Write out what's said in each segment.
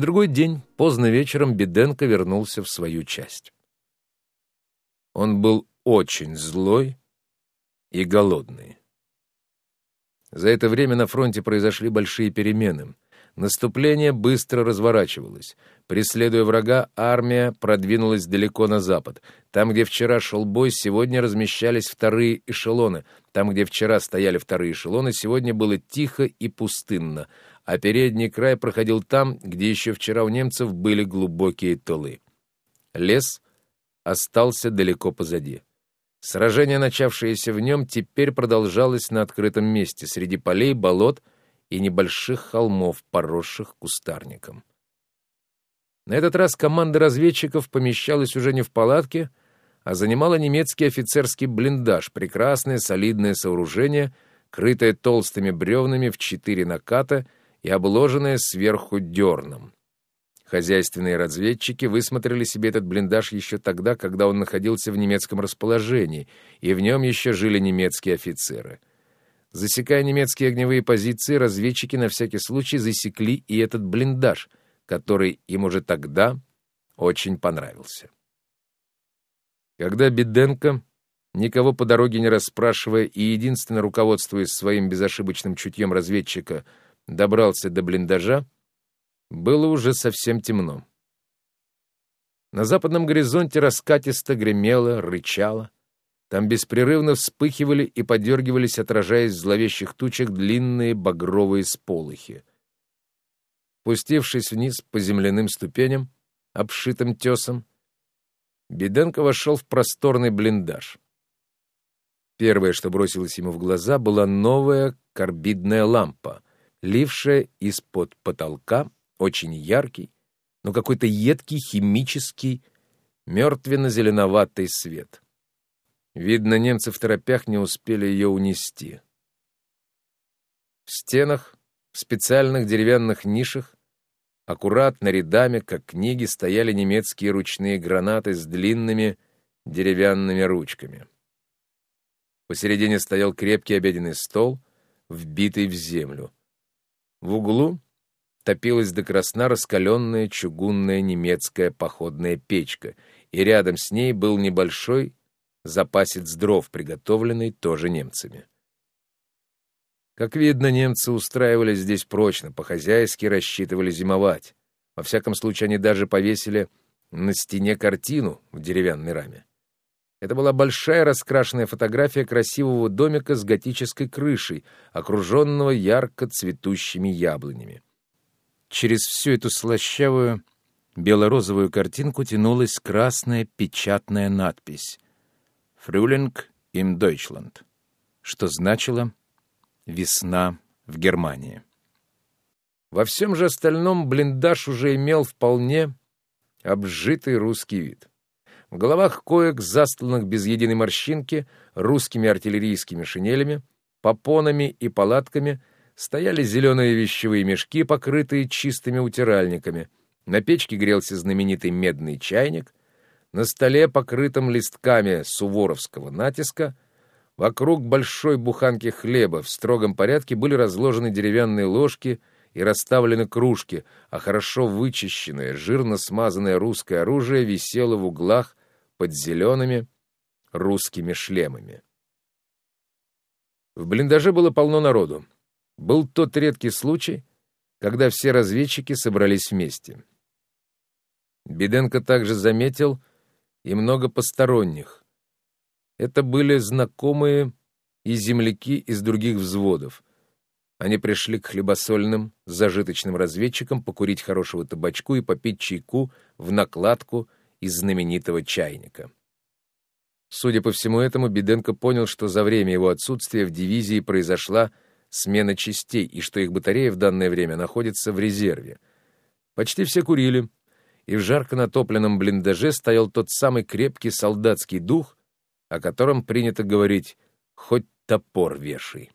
На другой день, поздно вечером, Беденко вернулся в свою часть. Он был очень злой и голодный. За это время на фронте произошли большие перемены. Наступление быстро разворачивалось. Преследуя врага, армия продвинулась далеко на запад. Там, где вчера шел бой, сегодня размещались вторые эшелоны. Там, где вчера стояли вторые эшелоны, сегодня было тихо и пустынно, а передний край проходил там, где еще вчера у немцев были глубокие тылы. Лес остался далеко позади. Сражение, начавшееся в нем, теперь продолжалось на открытом месте, среди полей, болот и небольших холмов, поросших кустарником. На этот раз команда разведчиков помещалась уже не в палатке, а занимала немецкий офицерский блиндаж, прекрасное солидное сооружение, крытое толстыми бревнами в четыре наката и обложенное сверху дерном. Хозяйственные разведчики высмотрели себе этот блиндаж еще тогда, когда он находился в немецком расположении, и в нем еще жили немецкие офицеры. Засекая немецкие огневые позиции, разведчики на всякий случай засекли и этот блиндаж, который им уже тогда очень понравился. Когда Беденко, никого по дороге не расспрашивая и единственно руководствуясь своим безошибочным чутьем разведчика, добрался до блиндажа, было уже совсем темно. На западном горизонте раскатисто гремело, рычало. Там беспрерывно вспыхивали и подергивались, отражаясь в зловещих тучах, длинные багровые сполохи. Пустившись вниз по земляным ступеням, обшитым тесом, Беденко вошел в просторный блиндаж. Первое, что бросилось ему в глаза, была новая карбидная лампа, лившая из-под потолка очень яркий, но какой-то едкий, химический, мертвенно-зеленоватый свет. Видно, немцы в торопях не успели ее унести. В стенах, в специальных деревянных нишах, аккуратно рядами, как книги, стояли немецкие ручные гранаты с длинными деревянными ручками. Посередине стоял крепкий обеденный стол, вбитый в землю. В углу топилась до красна раскаленная чугунная немецкая походная печка, и рядом с ней был небольшой запасец дров, приготовленный тоже немцами. Как видно, немцы устраивались здесь прочно, по-хозяйски рассчитывали зимовать. Во всяком случае, они даже повесили на стене картину в деревянной раме. Это была большая раскрашенная фотография красивого домика с готической крышей, окруженного ярко цветущими яблонями. Через всю эту слащавую бело-розовую картинку тянулась красная печатная надпись «Фрюлинг им Deutschland», что значило «Весна в Германии». Во всем же остальном блиндаж уже имел вполне обжитый русский вид. В головах коек, застланных без единой морщинки, русскими артиллерийскими шинелями, попонами и палатками, стояли зеленые вещевые мешки, покрытые чистыми утиральниками. На печке грелся знаменитый медный чайник. На столе, покрытом листками суворовского натиска, вокруг большой буханки хлеба в строгом порядке были разложены деревянные ложки и расставлены кружки, а хорошо вычищенное, жирно смазанное русское оружие висело в углах под зелеными русскими шлемами. В блиндаже было полно народу. Был тот редкий случай, когда все разведчики собрались вместе. Беденко также заметил и много посторонних. Это были знакомые и земляки из других взводов. Они пришли к хлебосольным, зажиточным разведчикам покурить хорошего табачку и попить чайку в накладку из знаменитого чайника. Судя по всему этому, Беденко понял, что за время его отсутствия в дивизии произошла смена частей и что их батарея в данное время находится в резерве. Почти все курили, и в жарко натопленном блиндаже стоял тот самый крепкий солдатский дух, о котором принято говорить «хоть топор вешай».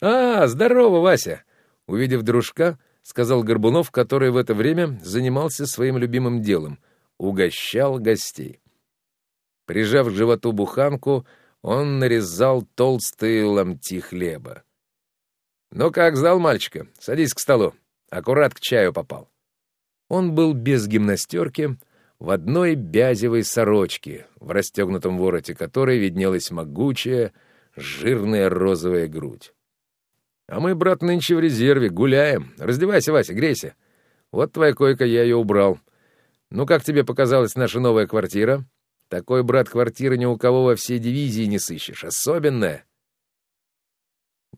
«А, здорово, Вася!» Увидев дружка, сказал Горбунов, который в это время занимался своим любимым делом — угощал гостей. Прижав к животу буханку, он нарезал толстые ломти хлеба. «Ну как, знал мальчика? Садись к столу. Аккурат к чаю попал». Он был без гимнастерки, в одной бязевой сорочке, в расстегнутом вороте которой виднелась могучая, жирная розовая грудь. «А мы, брат, нынче в резерве, гуляем. Раздевайся, Вася, грейся. Вот твоя койка, я ее убрал. Ну, как тебе показалась наша новая квартира? Такой, брат, квартиры ни у кого во всей дивизии не сыщешь. Особенная».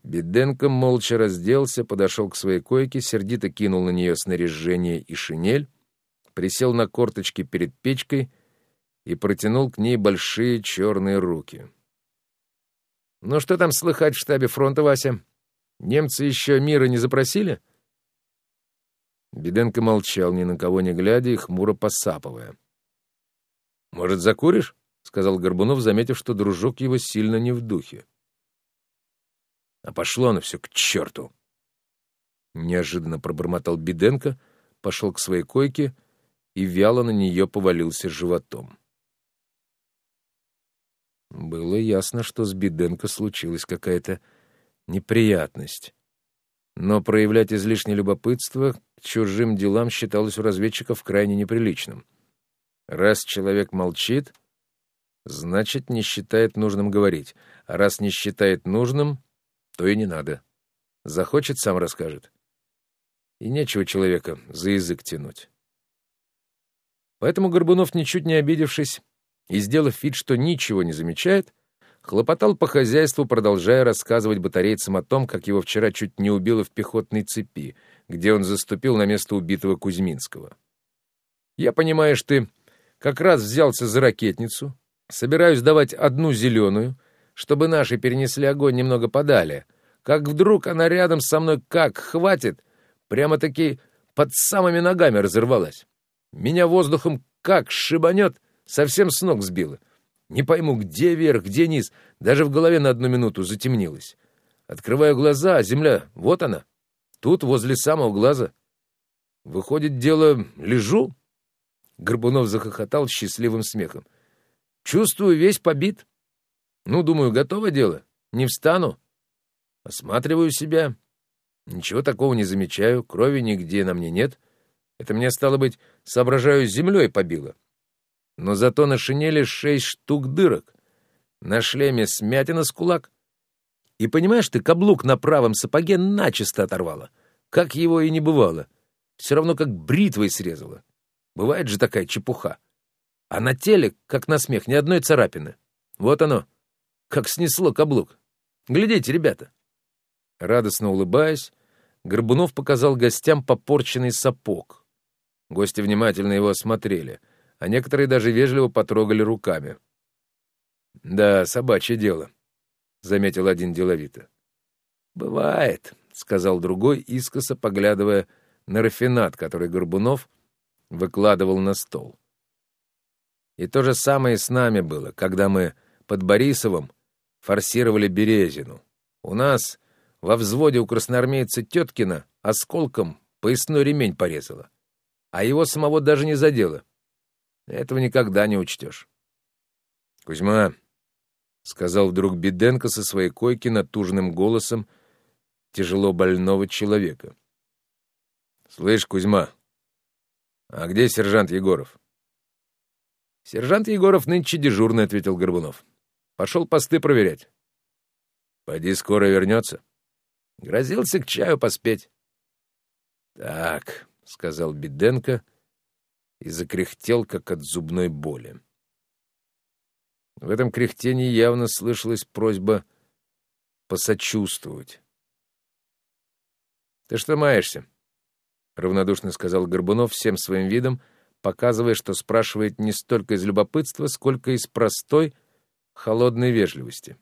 Беденко молча разделся, подошел к своей койке, сердито кинул на нее снаряжение и шинель, присел на корточки перед печкой и протянул к ней большие черные руки. «Ну что там слыхать в штабе фронта, Вася? Немцы еще мира не запросили?» Беденко молчал, ни на кого не глядя и хмуро посапывая. «Может, закуришь?» — сказал Горбунов, заметив, что дружок его сильно не в духе. «А пошло оно все к черту!» Неожиданно пробормотал Беденко, пошел к своей койке и вяло на нее повалился животом. Было ясно, что с Беденко случилась какая-то неприятность. Но проявлять излишнее любопытство к чужим делам считалось у разведчиков крайне неприличным. Раз человек молчит, значит, не считает нужным говорить, а раз не считает нужным, то и не надо. Захочет — сам расскажет. И нечего человека за язык тянуть. Поэтому Горбунов, ничуть не обидевшись и сделав вид, что ничего не замечает, хлопотал по хозяйству, продолжая рассказывать батарейцам о том, как его вчера чуть не убило в пехотной цепи, где он заступил на место убитого Кузьминского. «Я, понимаешь, ты как раз взялся за ракетницу, собираюсь давать одну зеленую, чтобы наши перенесли огонь немного подали, как вдруг она рядом со мной как хватит, прямо-таки под самыми ногами разорвалась. Меня воздухом как шибанет, совсем с ног сбило. Не пойму, где вверх, где низ, даже в голове на одну минуту затемнилось. Открываю глаза, а земля, вот она, тут, возле самого глаза. Выходит, дело, лежу? Горбунов захохотал счастливым смехом. Чувствую, весь побит. Ну, думаю, готово дело, не встану. Осматриваю себя. Ничего такого не замечаю, крови нигде на мне нет. Это мне, стало быть, соображаю, землей побило. Но зато на шинели шесть штук дырок. На шлеме смятина с кулак. И понимаешь ты, каблук на правом сапоге начисто оторвало. Как его и не бывало. Все равно как бритвой срезало. Бывает же такая чепуха. А на теле, как на смех, ни одной царапины. Вот оно, как снесло каблук. Глядите, ребята. Радостно улыбаясь, Горбунов показал гостям попорченный сапог — Гости внимательно его осмотрели, а некоторые даже вежливо потрогали руками. «Да, собачье дело», — заметил один деловито. «Бывает», — сказал другой, искоса поглядывая на рафинат, который Горбунов выкладывал на стол. И то же самое с нами было, когда мы под Борисовым форсировали Березину. У нас во взводе у красноармейца Теткина осколком поясной ремень порезала а его самого даже не задело. Этого никогда не учтешь. — Кузьма, — сказал вдруг Беденко со своей койки натужным голосом тяжело больного человека. — Слышь, Кузьма, а где сержант Егоров? — Сержант Егоров нынче дежурный, — ответил Горбунов. — Пошел посты проверять. — Пойди скоро вернется. Грозился к чаю поспеть. — Так, — сказал Беденко и закряхтел, как от зубной боли. В этом кряхтении явно слышалась просьба посочувствовать. «Ты что маешься?» — равнодушно сказал Горбунов всем своим видом, показывая, что спрашивает не столько из любопытства, сколько из простой, холодной вежливости.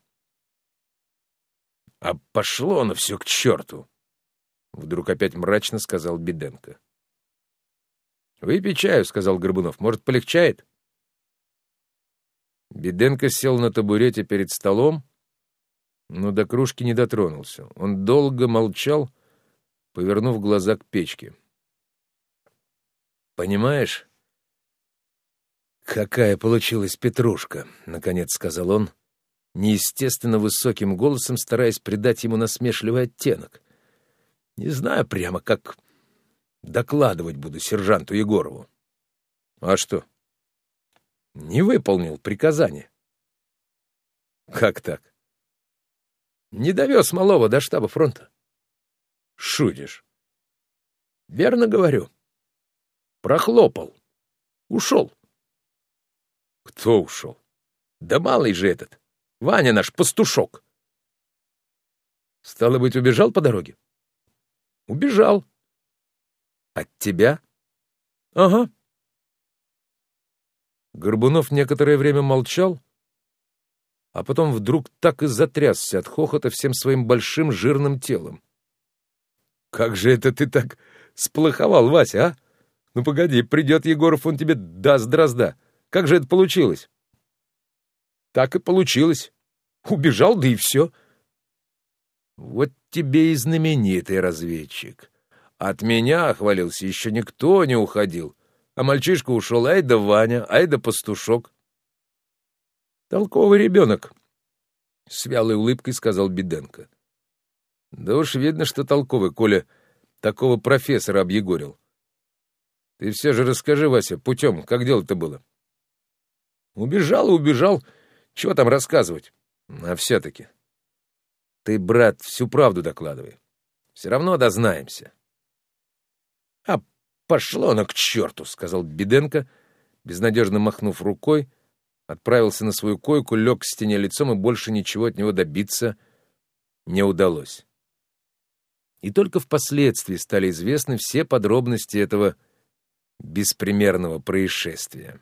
«А пошло оно все к черту!» — вдруг опять мрачно сказал Беденко. «Выпей чаю», — сказал Горбунов. «Может, полегчает?» Беденко сел на табурете перед столом, но до кружки не дотронулся. Он долго молчал, повернув глаза к печке. «Понимаешь, какая получилась петрушка?» — наконец сказал он, неестественно высоким голосом, стараясь придать ему насмешливый оттенок. «Не знаю прямо, как Докладывать буду сержанту Егорову. А что? Не выполнил приказание. Как так? Не довез малого до штаба фронта. Шутишь. Верно говорю. Прохлопал. Ушел. Кто ушел? Да малый же этот. Ваня наш пастушок. Стало быть, убежал по дороге? Убежал. От тебя? Ага. Горбунов некоторое время молчал, а потом вдруг так и затрясся от хохота всем своим большим жирным телом. «Как же это ты так сплоховал, Вася, а? Ну, погоди, придет Егоров, он тебе даст дрозда. Как же это получилось?» «Так и получилось. Убежал, да и все». «Вот тебе и знаменитый разведчик. От меня, — хвалился, — еще никто не уходил. А мальчишка ушел, ай да Ваня, ай да пастушок. Толковый ребенок, — с вялой улыбкой сказал Беденко. Да уж видно, что толковый, Коля такого профессора объегорил. Ты все же расскажи, Вася, путем, как дело-то было? Убежал и убежал. Чего там рассказывать? А все-таки. Ты, брат, всю правду докладывай. Все равно дознаемся. Пошло оно к черту, сказал Беденко, безнадежно махнув рукой, отправился на свою койку, лег к стене лицом, и больше ничего от него добиться не удалось. И только впоследствии стали известны все подробности этого беспримерного происшествия.